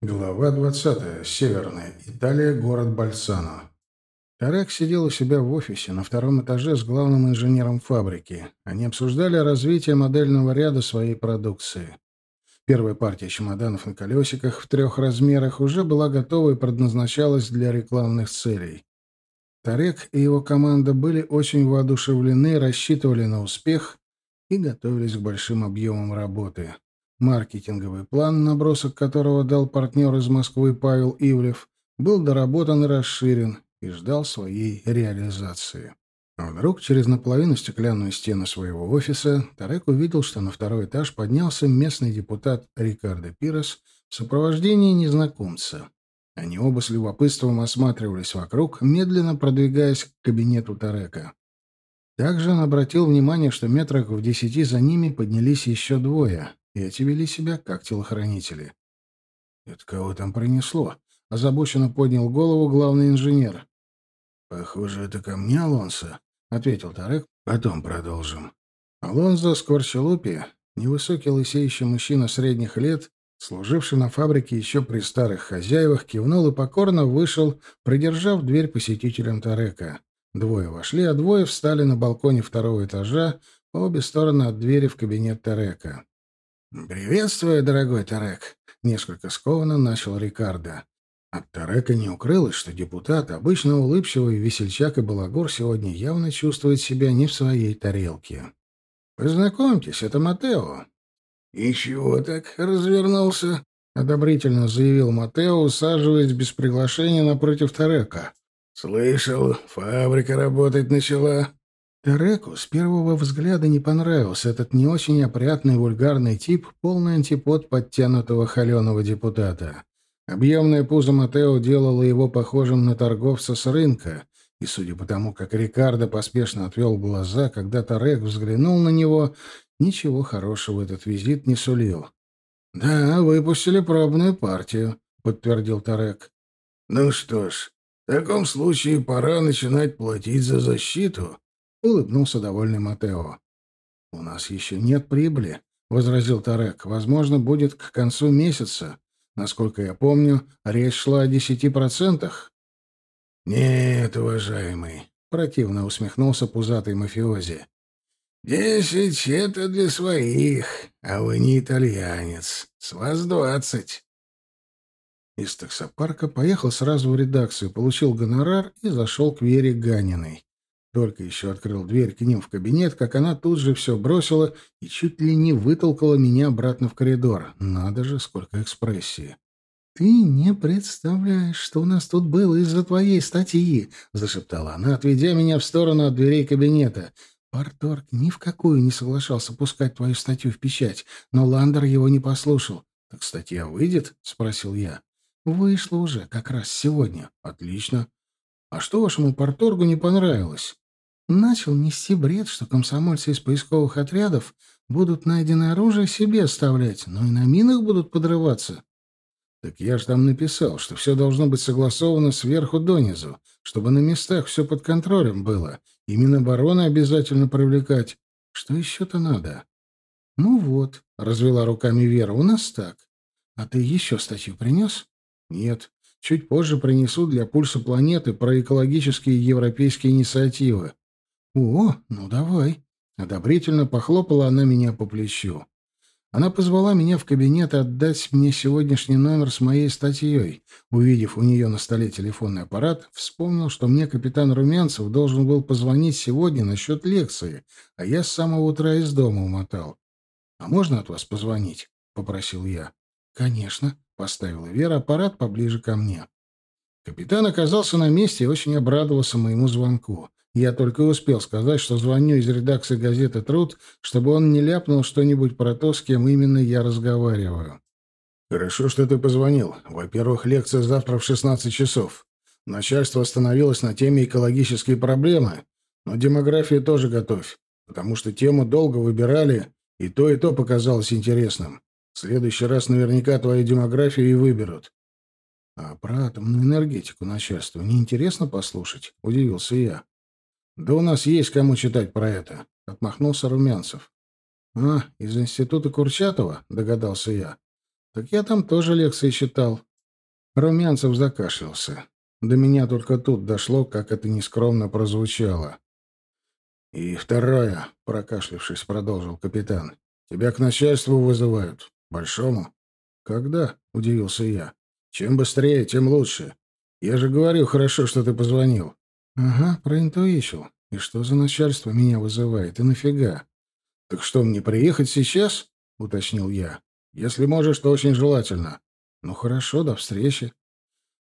Глава 20. Северная. Италия. Город Бальсано. Тарек сидел у себя в офисе на втором этаже с главным инженером фабрики. Они обсуждали развитие модельного ряда своей продукции. Первая партия чемоданов на колесиках в трех размерах уже была готова и предназначалась для рекламных целей. Тарек и его команда были очень воодушевлены, рассчитывали на успех и готовились к большим объемам работы. Маркетинговый план, набросок которого дал партнер из Москвы Павел Ивлев, был доработан и расширен и ждал своей реализации. А вдруг через наполовину стеклянную стену своего офиса Тарек увидел, что на второй этаж поднялся местный депутат Рикардо Пирос в сопровождении незнакомца. Они оба с любопытством осматривались вокруг, медленно продвигаясь к кабинету Тарека. Также он обратил внимание, что метрах в десяти за ними поднялись еще двое. Эти вели себя как телохранители. «Это кого там принесло?» — озабоченно поднял голову главный инженер. «Похоже, это ко мне, Алонсо», — ответил Тарек. «Потом продолжим». Алонзо Скворчелупи, невысокий лысеющий мужчина средних лет, служивший на фабрике еще при старых хозяевах, кивнул и покорно вышел, придержав дверь посетителям Тарека. Двое вошли, а двое встали на балконе второго этажа по обе стороны от двери в кабинет Тарека. «Приветствую, дорогой Тарек», — несколько скованно начал Рикардо. От Тарека не укрылось, что депутат, обычно улыбчивый весельчак и балагур, сегодня явно чувствует себя не в своей тарелке. «Познакомьтесь, это Матео». «И чего так развернулся?» — одобрительно заявил Матео, усаживаясь без приглашения напротив Тарека. «Слышал, фабрика работать начала». Тереку с первого взгляда не понравился этот не очень опрятный вульгарный тип, полный антипод подтянутого холеного депутата. Объемное пузо Матео делало его похожим на торговца с рынка, и, судя по тому, как Рикардо поспешно отвел глаза, когда Тарек взглянул на него, ничего хорошего этот визит не сулил. «Да, выпустили пробную партию», — подтвердил Тарек. «Ну что ж, в таком случае пора начинать платить за защиту», — улыбнулся довольный Матео. «У нас еще нет прибыли», — возразил Тарек. «Возможно, будет к концу месяца. Насколько я помню, речь шла о десяти процентах». «Нет, уважаемый», — противно усмехнулся пузатый мафиози. «Десять — это для своих, а вы не итальянец. С вас двадцать». Из таксопарка поехал сразу в редакцию, получил гонорар и зашел к Вере Ганиной. Только еще открыл дверь к ним в кабинет, как она тут же все бросила и чуть ли не вытолкала меня обратно в коридор. Надо же, сколько экспрессии. «Ты не представляешь, что у нас тут было из-за твоей статьи», — зашептала она, отведя меня в сторону от дверей кабинета. «Парторг ни в какую не соглашался пускать твою статью в печать, но Ландер его не послушал». «Так статья выйдет?» — спросил я. «Вышла уже, как раз сегодня». «Отлично. А что вашему порторгу не понравилось? Начал нести бред, что комсомольцы из поисковых отрядов будут найденное оружие себе оставлять, но и на минах будут подрываться. Так я же там написал, что все должно быть согласовано сверху донизу, чтобы на местах все под контролем было. И Минобороны обязательно привлекать. Что еще-то надо? Ну вот, — развела руками Вера, — у нас так. А ты еще статью принес? Нет. Чуть позже принесу для пульса планеты про экологические европейские инициативы. О, ну давай. Одобрительно похлопала она меня по плечу. Она позвала меня в кабинет отдать мне сегодняшний номер с моей статьей. Увидев у нее на столе телефонный аппарат, вспомнил, что мне капитан Румянцев должен был позвонить сегодня насчет лекции, а я с самого утра из дома умотал. «А можно от вас позвонить?» — попросил я. «Конечно», Поставила Вера аппарат поближе ко мне. Капитан оказался на месте и очень обрадовался моему звонку. Я только успел сказать, что звоню из редакции газеты «Труд», чтобы он не ляпнул что-нибудь про то, с кем именно я разговариваю. «Хорошо, что ты позвонил. Во-первых, лекция завтра в 16 часов. Начальство остановилось на теме экологические проблемы, но демографию тоже готовь, потому что тему долго выбирали, и то, и то показалось интересным. В следующий раз наверняка твою демографию и выберут. А про атомную энергетику начальству неинтересно послушать? Удивился я. Да у нас есть кому читать про это. Отмахнулся Румянцев. А, из института Курчатова? Догадался я. Так я там тоже лекции читал. Румянцев закашлялся. До меня только тут дошло, как это нескромно прозвучало. «И второе», — прокашлившись, продолжил капитан. «Тебя к начальству вызывают. Большому?» «Когда?» — удивился я. «Чем быстрее, тем лучше. Я же говорю, хорошо, что ты позвонил». «Ага, проинтуичил. И что за начальство меня вызывает? И нафига?» «Так что, мне приехать сейчас?» — уточнил я. «Если можешь, то очень желательно». «Ну хорошо, до встречи».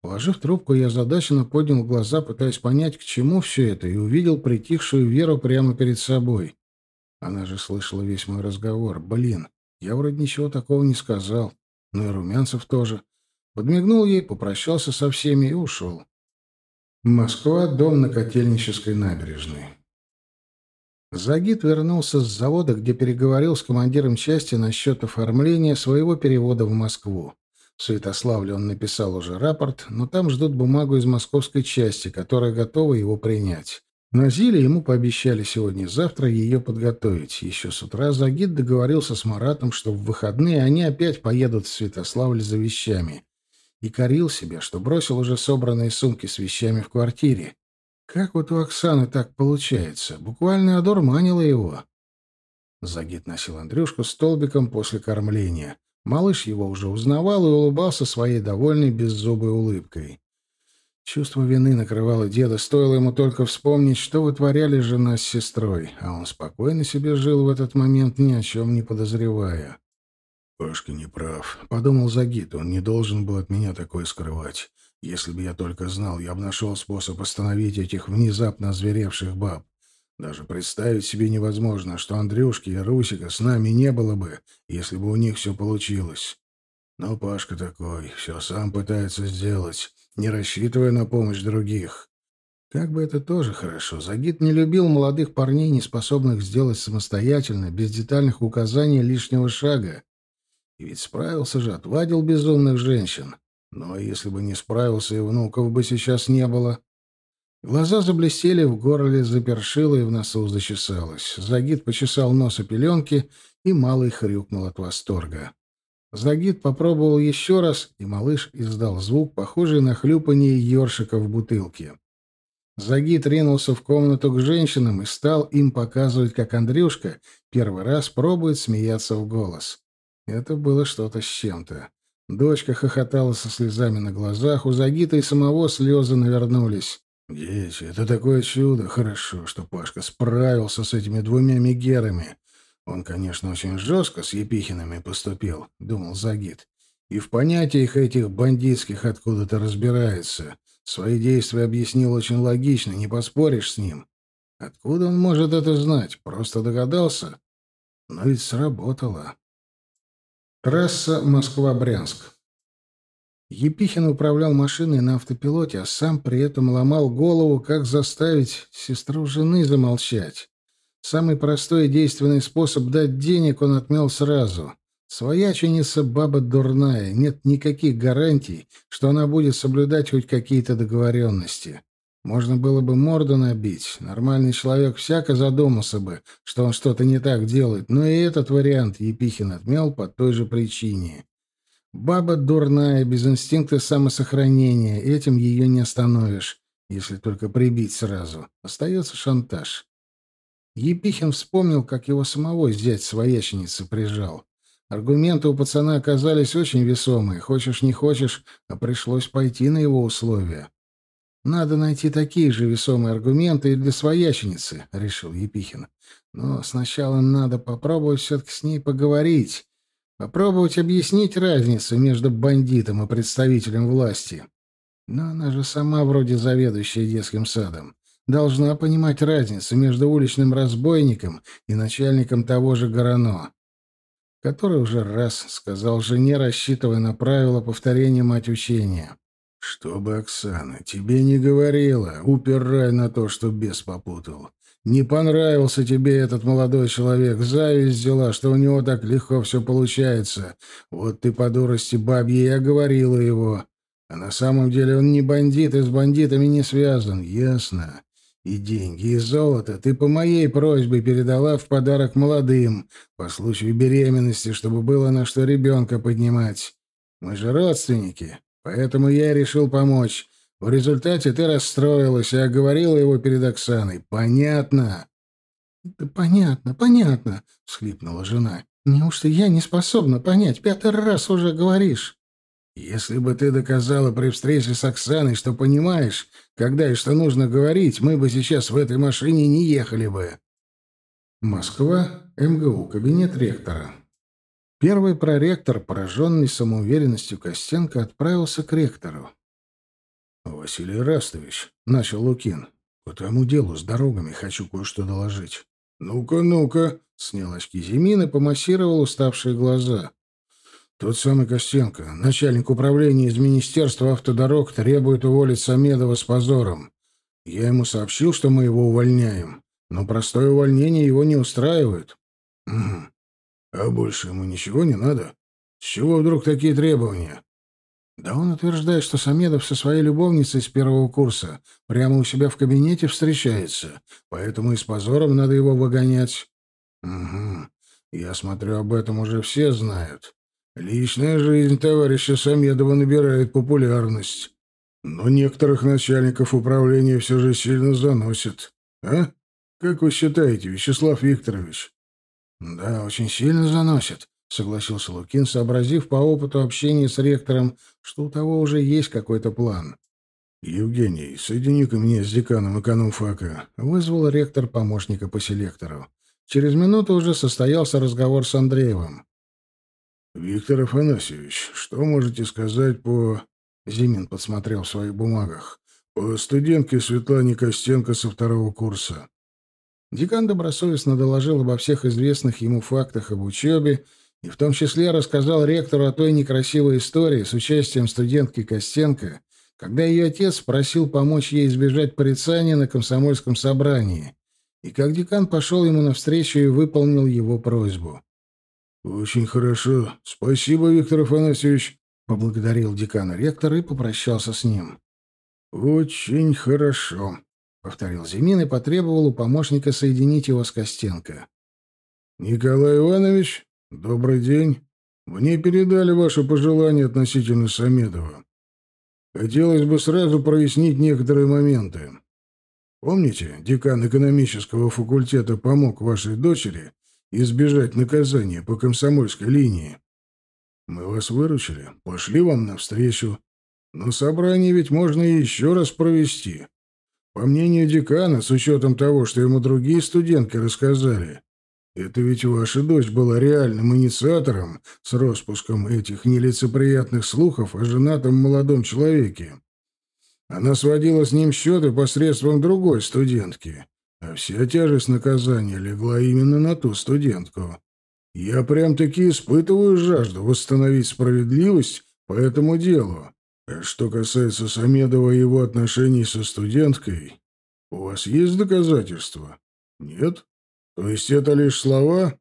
Положив трубку, я задаченно поднял глаза, пытаясь понять, к чему все это, и увидел притихшую Веру прямо перед собой. Она же слышала весь мой разговор. Блин, я вроде ничего такого не сказал. Ну и Румянцев тоже. Подмигнул ей, попрощался со всеми и ушел. Москва, дом на Котельнической набережной. Загид вернулся с завода, где переговорил с командиром части насчет оформления своего перевода в Москву. В Святославле он написал уже рапорт, но там ждут бумагу из московской части, которая готова его принять. На Зиле ему пообещали сегодня-завтра ее подготовить. Еще с утра Загид договорился с Маратом, что в выходные они опять поедут в Святославль за вещами. И корил себя, что бросил уже собранные сумки с вещами в квартире. Как вот у Оксаны так получается? Буквально одурманила его. Загид носил Андрюшку столбиком после кормления. Малыш его уже узнавал и улыбался своей довольной беззубой улыбкой. Чувство вины накрывало деда, стоило ему только вспомнить, что вытворяли жена с сестрой, а он спокойно себе жил в этот момент, ни о чем не подозревая. «Пашка не прав», — подумал Загид, — «он не должен был от меня такое скрывать. Если бы я только знал, я бы нашел способ остановить этих внезапно озверевших баб. Даже представить себе невозможно, что Андрюшки и Русика с нами не было бы, если бы у них все получилось. Но Пашка такой, все сам пытается сделать, не рассчитывая на помощь других. Как бы это тоже хорошо. Загид не любил молодых парней, не способных сделать самостоятельно, без детальных указаний лишнего шага. И ведь справился же, отвадил безумных женщин. Но если бы не справился, и внуков бы сейчас не было. Глаза заблестели, в горле запершило и в носу зачесалось. Загид почесал нос о пеленки, и малый хрюкнул от восторга. Загид попробовал еще раз, и малыш издал звук, похожий на хлюпанье ёршика в бутылке. Загид ринулся в комнату к женщинам и стал им показывать, как Андрюшка первый раз пробует смеяться в голос. Это было что-то с чем-то. Дочка хохотала со слезами на глазах, у Загита и самого слезы навернулись. «Дети, это такое чудо! Хорошо, что Пашка справился с этими двумя мегерами. Он, конечно, очень жестко с Епихинами поступил, — думал Загид. И в понятиях этих бандитских откуда-то разбирается. Свои действия объяснил очень логично, не поспоришь с ним. Откуда он может это знать? Просто догадался? Но ведь сработало. Трасса Москва-Брянск. Епихин управлял машиной на автопилоте, а сам при этом ломал голову, как заставить сестру жены замолчать. Самый простой и действенный способ дать денег он отмел сразу. Свояченица баба дурная, нет никаких гарантий, что она будет соблюдать хоть какие-то договоренности. Можно было бы морду набить, нормальный человек всяко задумался бы, что он что-то не так делает, но и этот вариант Епихин отмел по той же причине. Баба дурная, без инстинкта самосохранения, этим ее не остановишь, если только прибить сразу. Остается шантаж. Епихин вспомнил, как его самого зять свояченицы прижал. Аргументы у пацана оказались очень весомые. Хочешь, не хочешь, а пришлось пойти на его условия. «Надо найти такие же весомые аргументы и для свояченицы», — решил Епихин. «Но сначала надо попробовать все-таки с ней поговорить, попробовать объяснить разницу между бандитом и представителем власти. Но она же сама вроде заведующая детским садом должна понимать разницу между уличным разбойником и начальником того же Горано, который уже раз сказал жене, рассчитывая на правила повторения мать учения. «Чтобы Оксана тебе не говорила, упирай на то, что бес попутал. Не понравился тебе этот молодой человек, зависть взяла, что у него так легко все получается. Вот ты по дурости бабьей оговорила его. А на самом деле он не бандит и с бандитами не связан, ясно? И деньги, и золото ты по моей просьбе передала в подарок молодым, по случаю беременности, чтобы было на что ребенка поднимать. Мы же родственники. Поэтому я решил помочь. В результате ты расстроилась и оговорила его перед Оксаной. Понятно?» «Да понятно, понятно», — всхлипнула жена. «Неужто я не способна понять? Пятый раз уже говоришь». «Если бы ты доказала при встрече с Оксаной, что понимаешь, когда и что нужно говорить, мы бы сейчас в этой машине не ехали бы». Москва, МГУ, кабинет ректора. Первый проректор, пораженный самоуверенностью Костенко, отправился к ректору. «Василий Растович», — начал Лукин, — «по тому делу с дорогами хочу кое-что доложить». «Ну-ка, ну-ка», — снял очки Зимин и помассировал уставшие глаза. «Тот самый Костенко, начальник управления из Министерства автодорог, требует уволить Самедова с позором. Я ему сообщил, что мы его увольняем, но простое увольнение его не устраивает». «Угу. А больше ему ничего не надо? С чего вдруг такие требования?» Да он утверждает, что Самедов со своей любовницей с первого курса прямо у себя в кабинете встречается, поэтому и с позором надо его выгонять. Угу. Я смотрю, об этом уже все знают. Личная жизнь товарища Самедова набирает популярность. Но некоторых начальников управления все же сильно заносит. А? Как вы считаете, Вячеслав Викторович? Да, очень сильно заносит, — согласился Лукин, сообразив по опыту общения с ректором, что у того уже есть какой-то план. «Евгений, соедини-ка меня с деканом экономфака», — вызвал ректор помощника по селектору. Через минуту уже состоялся разговор с Андреевым. «Виктор Афанасьевич, что можете сказать по...» Зимин подсмотрел в своих бумагах. «По студентке Светлане Костенко со второго курса». Декан добросовестно доложил обо всех известных ему фактах об учебе и в том числе рассказал ректору о той некрасивой истории с участием студентки Костенко, когда ее отец просил помочь ей избежать порицания на комсомольском собрании, и как декан пошел ему навстречу и выполнил его просьбу. «Очень хорошо. Спасибо, Виктор Афанасьевич», — поблагодарил декана ректора и попрощался с ним. «Очень хорошо», — повторил Зимин и потребовал у помощника соединить его с Костенко. «Николай Иванович?» «Добрый день. Мне передали ваши пожелания относительно Самедова. Хотелось бы сразу прояснить некоторые моменты. Помните, декан экономического факультета помог вашей дочери избежать наказания по комсомольской линии? Мы вас выручили, пошли вам навстречу. Но собрание ведь можно еще раз провести. По мнению декана, с учетом того, что ему другие студентки рассказали, это ведь ваша дочь была реальным инициатором с распуском этих нелицеприятных слухов о женатом молодом человеке. Она сводила с ним счеты посредством другой студентки, а вся тяжесть наказания легла именно на ту студентку. Я прям-таки испытываю жажду восстановить справедливость по этому делу. А что касается Самедова и его отношений со студенткой, у вас есть доказательства? Нет? То есть это лишь слова?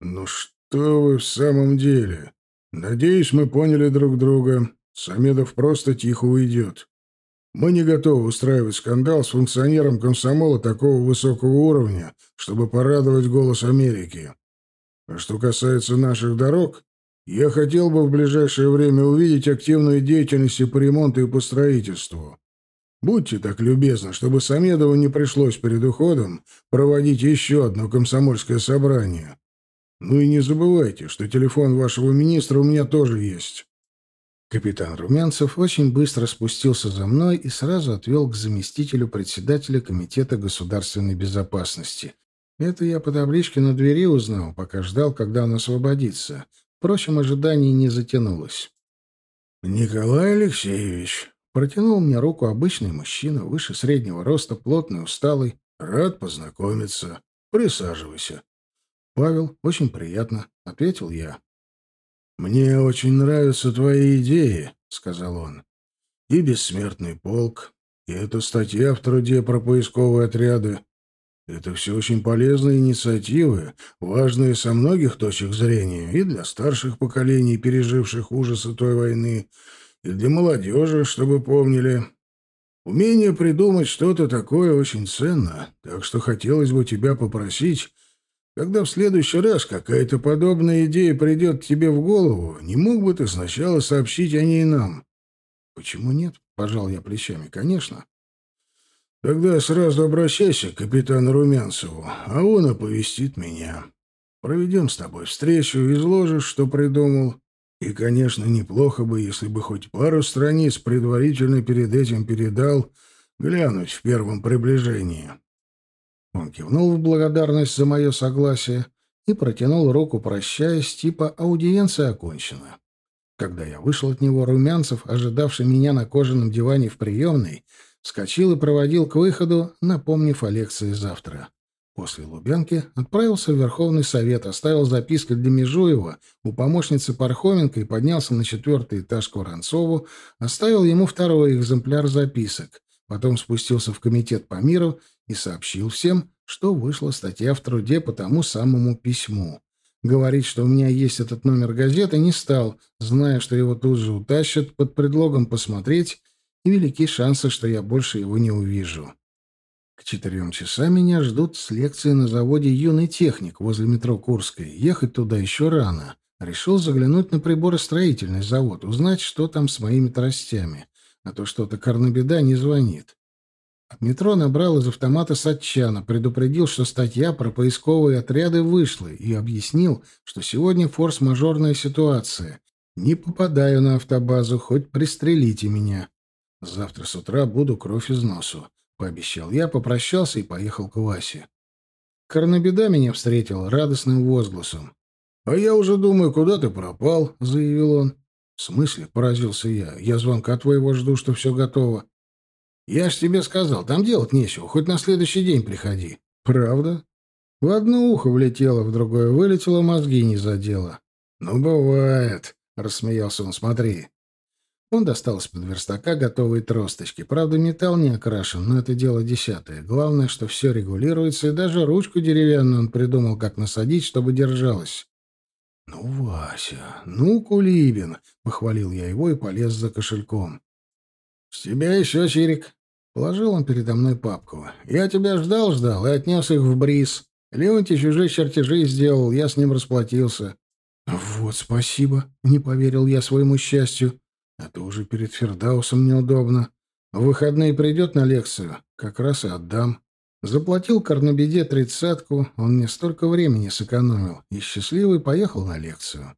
Ну что вы в самом деле? Надеюсь, мы поняли друг друга. Самедов просто тихо уйдет. Мы не готовы устраивать скандал с функционером комсомола такого высокого уровня, чтобы порадовать голос Америки. А что касается наших дорог, я хотел бы в ближайшее время увидеть активную деятельность по ремонту и по строительству. Будьте так любезны, чтобы Самедову не пришлось перед уходом проводить еще одно комсомольское собрание. Ну и не забывайте, что телефон вашего министра у меня тоже есть». Капитан Румянцев очень быстро спустился за мной и сразу отвел к заместителю председателя Комитета государственной безопасности. Это я по табличке на двери узнал, пока ждал, когда он освободится. Впрочем, ожидание не затянулось. «Николай Алексеевич», Протянул мне руку обычный мужчина, выше среднего роста, плотный, усталый. Рад познакомиться. Присаживайся. Павел, очень приятно, ответил я. Мне очень нравятся твои идеи, сказал он. И бессмертный полк, и эта статья в труде про поисковые отряды. Это все очень полезные инициативы, важные со многих точек зрения, и для старших поколений, переживших ужасы той войны, и для молодежи, чтобы помнили. Умение придумать что-то такое очень ценно, так что хотелось бы тебя попросить, когда в следующий раз какая-то подобная идея придет тебе в голову, не мог бы ты сначала сообщить о ней нам? Почему нет? Пожал я плечами. Конечно. Тогда сразу обращайся к капитану Румянцеву, а он оповестит меня. Проведем с тобой встречу, изложишь, что придумал. И, конечно, неплохо бы, если бы хоть пару страниц предварительно перед этим передал, глянуть в первом приближении. Он кивнул в благодарность за мое согласие и протянул руку, прощаясь, типа аудиенция окончена. Когда я вышел от него, Румянцев, ожидавший меня на кожаном диване в приемной, вскочил и проводил к выходу, напомнив о лекции завтра. После Лубянки отправился в Верховный Совет, оставил записку для Межуева у помощницы Пархоменко и поднялся на четвертый этаж к Воронцову, оставил ему второй экземпляр записок. Потом спустился в комитет по миру и сообщил всем, что вышла статья в труде по тому самому письму. Говорить, что у меня есть этот номер газеты, не стал, зная, что его тут же утащат под предлогом посмотреть, и велики шансы, что я больше его не увижу. К четырем часам меня ждут с лекции на заводе «Юный техник» возле метро Курской. Ехать туда еще рано. Решил заглянуть на приборостроительный завод, узнать, что там с моими тростями. А то что-то Корнобеда не звонит. От метро набрал из автомата Сатчана, предупредил, что статья про поисковые отряды вышла, и объяснил, что сегодня форс-мажорная ситуация. Не попадаю на автобазу, хоть пристрелите меня. Завтра с утра буду кровь из носу. — пообещал я, попрощался и поехал к Васе. Корнобеда меня встретил радостным возгласом. «А я уже думаю, куда ты пропал?» — заявил он. «В смысле?» — поразился я. «Я звонка твоего жду, что все готово». «Я ж тебе сказал, там делать нечего, хоть на следующий день приходи». «Правда?» В одно ухо влетело, в другое вылетело, мозги не задело. «Ну, бывает», — рассмеялся он, — «смотри. Он достал из-под верстака готовые тросточки. Правда, металл не окрашен, но это дело десятое. Главное, что все регулируется, и даже ручку деревянную он придумал, как насадить, чтобы держалась. «Ну, Вася, ну, Кулибин!» — похвалил я его и полез за кошельком. «С тебя еще, Чирик!» — положил он передо мной папку. «Я тебя ждал-ждал и отнес их в бриз. Леонтий чужие чертежи сделал, я с ним расплатился». «Вот спасибо!» — не поверил я своему счастью. А то уже перед Фердаусом неудобно. В выходные придет на лекцию, как раз и отдам. Заплатил Корнобеде тридцатку, он мне столько времени сэкономил, и счастливый поехал на лекцию.